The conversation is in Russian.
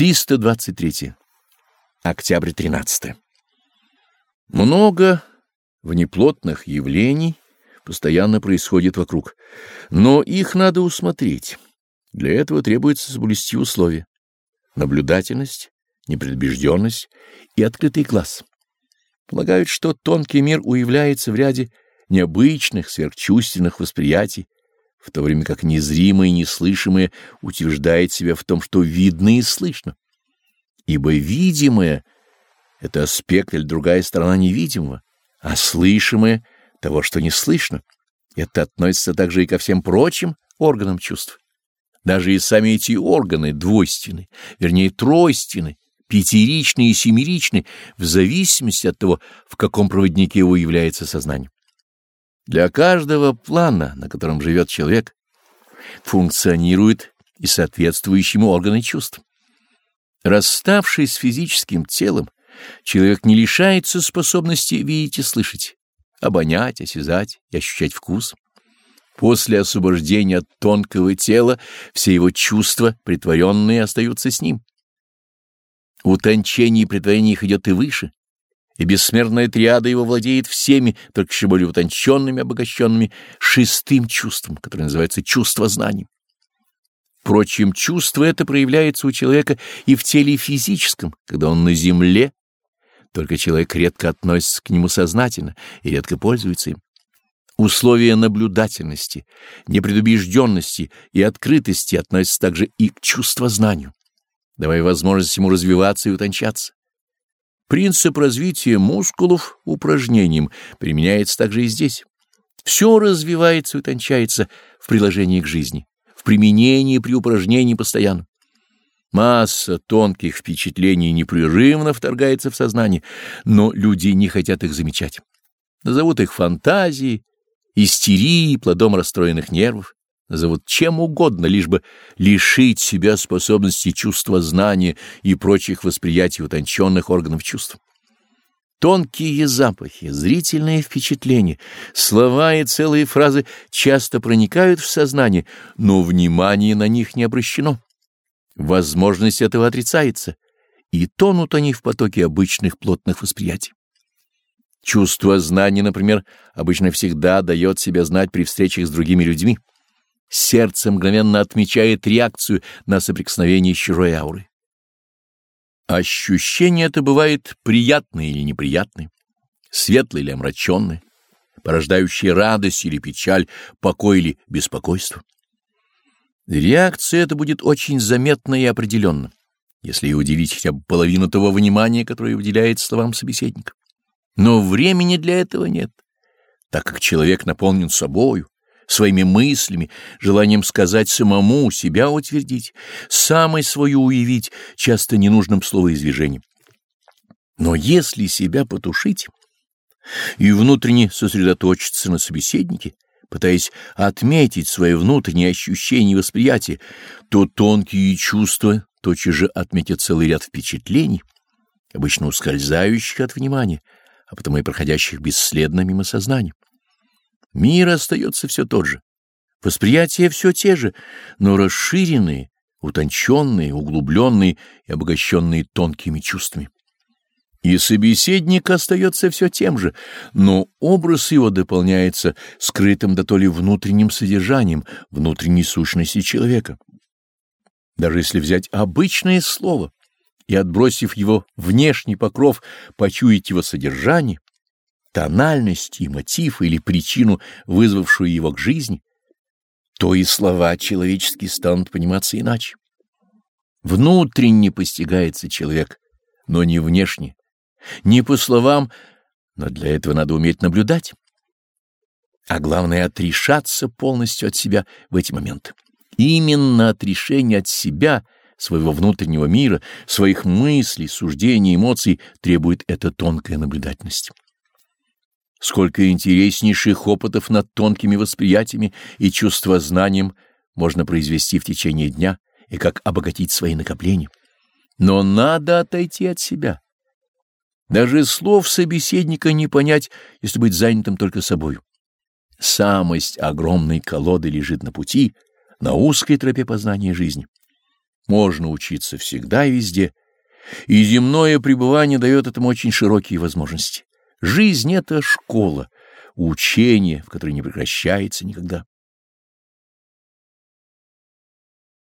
323. Октябрь 13. Много внеплотных явлений постоянно происходит вокруг, но их надо усмотреть. Для этого требуется соблюсти условия. Наблюдательность, непредубежденность и открытый глаз. Полагают, что тонкий мир уявляется в ряде необычных, сверхчувственных восприятий, в то время как незримое и неслышимое утверждает себя в том, что видно и слышно. Ибо видимое — это аспект или другая сторона невидимого, а слышимое — того, что не слышно. Это относится также и ко всем прочим органам чувств. Даже и сами эти органы двойственны, вернее, тройственны, пятеричны и семеричны, в зависимости от того, в каком проводнике его является сознание. Для каждого плана, на котором живет человек, функционируют и соответствующими органы чувств. Расставшись с физическим телом, человек не лишается способности видеть и слышать, обонять, осязать и ощущать вкус. После освобождения от тонкого тела все его чувства, притворенные, остаются с ним. Утончение и притворение их идет и выше, и бессмертная триада его владеет всеми, только еще более утонченными, обогащенными шестым чувством, которое называется чувство знаний. Впрочем, чувство это проявляется у человека и в теле физическом, когда он на земле, только человек редко относится к нему сознательно и редко пользуется им. Условия наблюдательности, непредубежденности и открытости относятся также и к чувствознанию, давая возможность ему развиваться и утончаться. Принцип развития мускулов упражнением применяется также и здесь. Все развивается и утончается в приложении к жизни, в применении при упражнении постоянно. Масса тонких впечатлений непрерывно вторгается в сознание, но люди не хотят их замечать. Назовут их фантазией, истерией, плодом расстроенных нервов назовут чем угодно, лишь бы лишить себя способности чувства знания и прочих восприятий утонченных органов чувств. Тонкие запахи, зрительные впечатления, слова и целые фразы часто проникают в сознание, но внимание на них не обращено. Возможность этого отрицается, и тонут они в потоке обычных плотных восприятий. Чувство знания, например, обычно всегда дает себя знать при встречах с другими людьми сердце мгновенно отмечает реакцию на соприкосновение с чужой аурой. Ощущение это бывает приятное или неприятное, светлое или омраченное, порождающее радость или печаль, покой или беспокойство. Реакция эта будет очень заметна и определенна, если и уделить хотя бы половину того внимания, которое уделяет словам собеседника. Но времени для этого нет, так как человек наполнен собою, своими мыслями, желанием сказать самому, себя утвердить, самой свою уявить, часто ненужным словоизвержением. Но если себя потушить и внутренне сосредоточиться на собеседнике, пытаясь отметить свои внутренние ощущения и восприятия, то тонкие чувства тотчас же отметят целый ряд впечатлений, обычно ускользающих от внимания, а потому и проходящих бесследно мимо сознания. Мир остается все тот же, восприятия все те же, но расширенные, утонченные, углубленные и обогащенные тонкими чувствами. И собеседник остается все тем же, но образ его дополняется скрытым да то ли внутренним содержанием, внутренней сущности человека. Даже если взять обычное слово и, отбросив его внешний покров, почуять его содержание, тональность и мотив или причину, вызвавшую его к жизни, то и слова человеческие станут пониматься иначе. Внутренне постигается человек, но не внешне, не по словам, но для этого надо уметь наблюдать. А главное — отрешаться полностью от себя в эти моменты. Именно отрешение от себя, своего внутреннего мира, своих мыслей, суждений, эмоций требует эта тонкая наблюдательность. Сколько интереснейших опытов над тонкими восприятиями и чувствознанием можно произвести в течение дня и как обогатить свои накопления. Но надо отойти от себя. Даже слов собеседника не понять, если быть занятым только собою. Самость огромной колоды лежит на пути, на узкой тропе познания жизни. Можно учиться всегда и везде, и земное пребывание дает этому очень широкие возможности. Жизнь — это школа, учение, в которой не прекращается никогда.